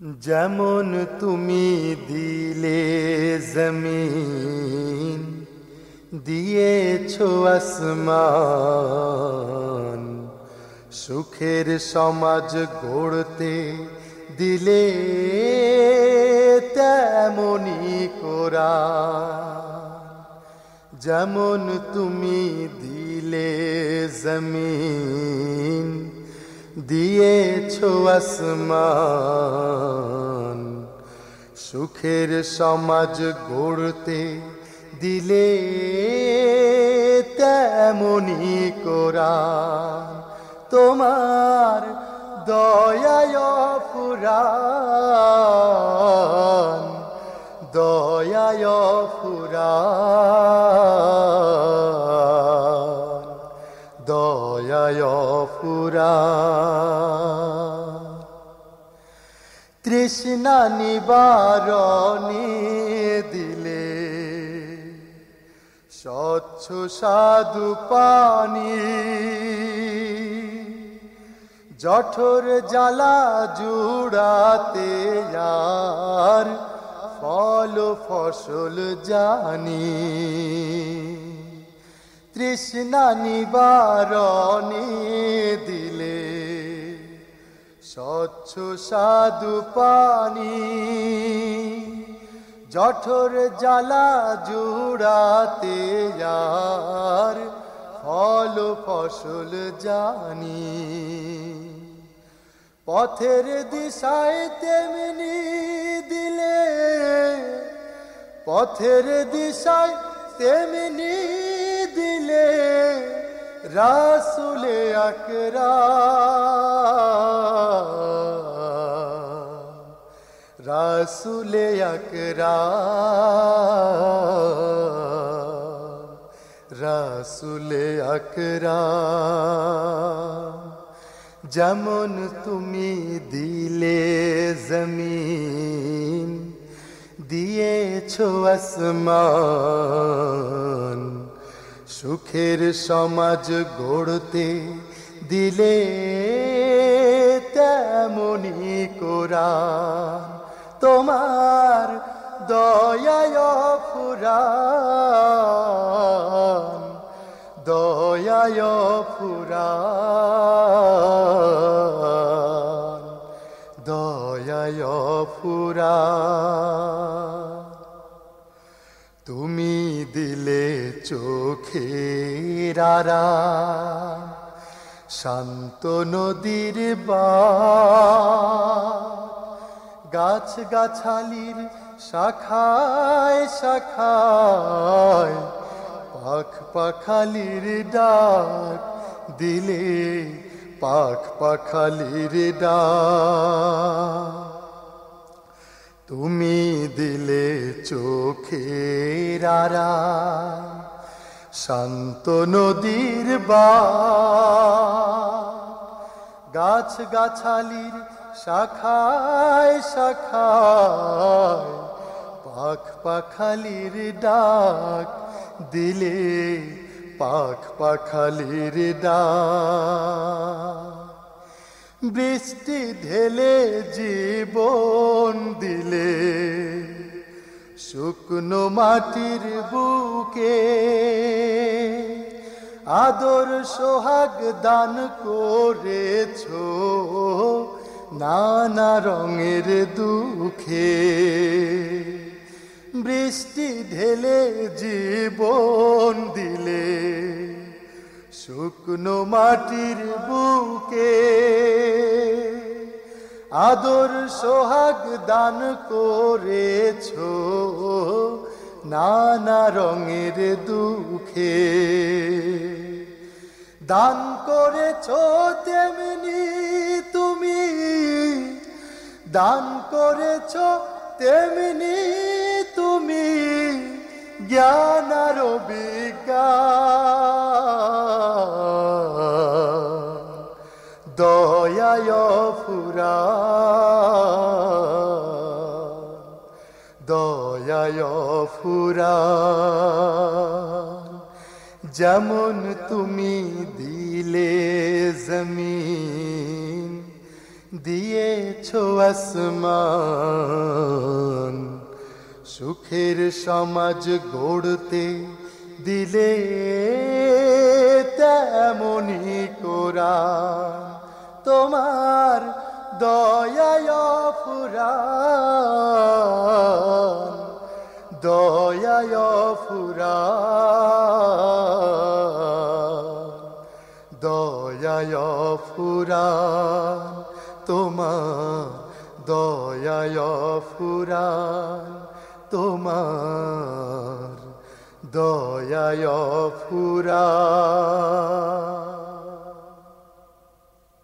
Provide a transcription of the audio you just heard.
যেমন তুমি দিলে জমিন, দিয়েছ আসমান। সুখের সমাজ গড়তে দিলে তেমনি কোরা। যেমন তুমি দিলে জমিন দিয়েছ আসমান। সুখের সমাজ গড়তে দিলে তেমনি কোরা তোমার দয়ায় পুরাণ দয়ায় পুরাণ তৃষ্ণা নিবারণে দিলে। স্বচ্ছ সাধু পানি। জঠর জ্বালা জুড়াতে আর ফল ফসল জানি। তৃষ্ণা নিবারণে দিলে স্বচ্ছ সাধু পানি, জঠর জ্বালা জুড়াতে আর ফল ফসল জানি। পথের দিশায় তেমনি দিলে, পথের দিশায় তেমনি দিলে, রাসুলে আকরা রাসুলে আকরা রাসুলে আকরা যেমন তুমি দিলে জমিন, দিয়েছ আসমান, সুখের সমাজ গড়তে দিলে তেমনি কোরা তোমার দয়ায় ফুরান দয়ায় ফুরান দয়ায় ফুরান তুমি দিলে চোখেরারা শান্ত নদীর বা গাছ গাছালির শাখায় শাখায় পাখ পাখালির ডাক দিলে পাখ পাখালির তুমি দিলে চোখের আরা শান্ত নদীর বা গাছ গাছালির শাখায় শাখায় পাখ পাখালির ডাক দিলে পাখ পাখালির ডাক। বৃষ্টি ঢেলে জীবন দিলে শুকনো মাটির বুকে আদর সোহাগ দান করেছ। নানা রঙের দুঃখে বৃষ্টি ঢেলে জীবন দিলে, শুকনো মাটির বুকে আদর সোহাগ দান করেছ। নানা রঙের দুঃখে দান করেছ তেমনি দান করেছ তেমনি তুমি জ্ঞান আর দয়ায় ফুরা। দয়ায় ফুরা। যেমন তুমি দিলে জমিন দিয়েছ আসমান। সুখের সমাজ গড়তে দিলে তেমনি কোরা তোমার দয়ায় ফুরান দয়ায় ফুরান দয়ায় ফুরান তোমার দয়ায় ফুরান তোমার দয়ায় ফুরান